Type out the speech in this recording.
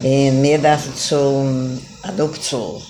Eh, Und mir darf zu einem Adoption.